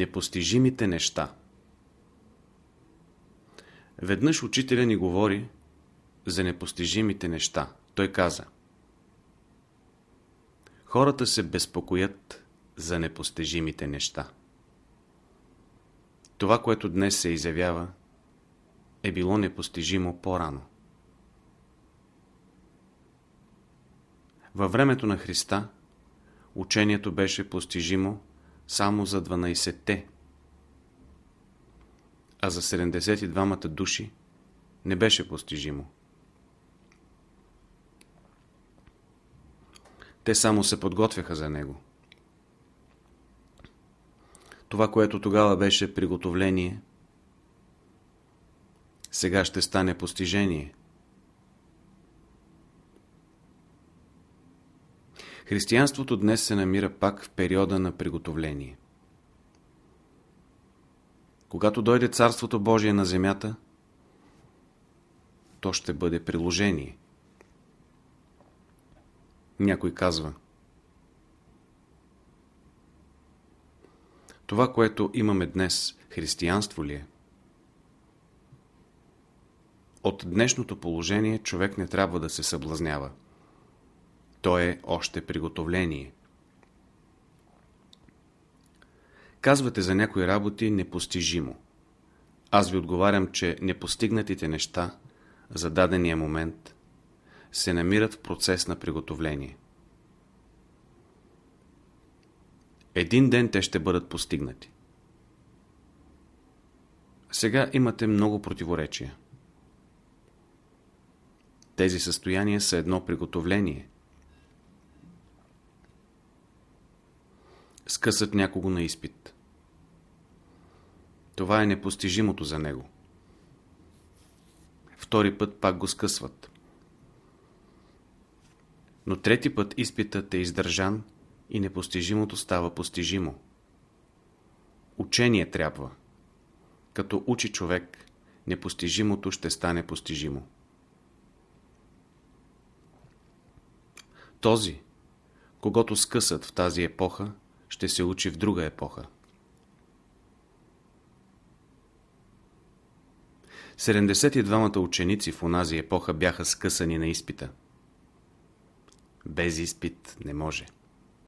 Непостижимите неща Веднъж учителя ни говори за непостижимите неща. Той каза Хората се безпокоят за непостижимите неща. Това, което днес се изявява, е било непостижимо по-рано. Във времето на Христа учението беше постижимо само за 12-те, а за 72-мата души не беше постижимо. Те само се подготвяха за него. Това, което тогава беше приготовление, сега ще стане постижение. Християнството днес се намира пак в периода на приготовление. Когато дойде Царството Божие на земята, то ще бъде приложение. Някой казва Това, което имаме днес, християнство ли е? От днешното положение човек не трябва да се съблазнява. То е още приготовление. Казвате за някои работи непостижимо. Аз ви отговарям, че непостигнатите неща за дадения момент се намират в процес на приготовление. Един ден те ще бъдат постигнати. Сега имате много противоречия. Тези състояния са едно приготовление. Скъсат някого на изпит. Това е непостижимото за него. Втори път пак го скъсват. Но трети път изпитът е издържан и непостижимото става постижимо. Учение трябва. Като учи човек, непостижимото ще стане постижимо. Този, когато скъсат в тази епоха, ще се учи в друга епоха. 72-мата ученици в онази епоха бяха скъсани на изпита. Без изпит не може.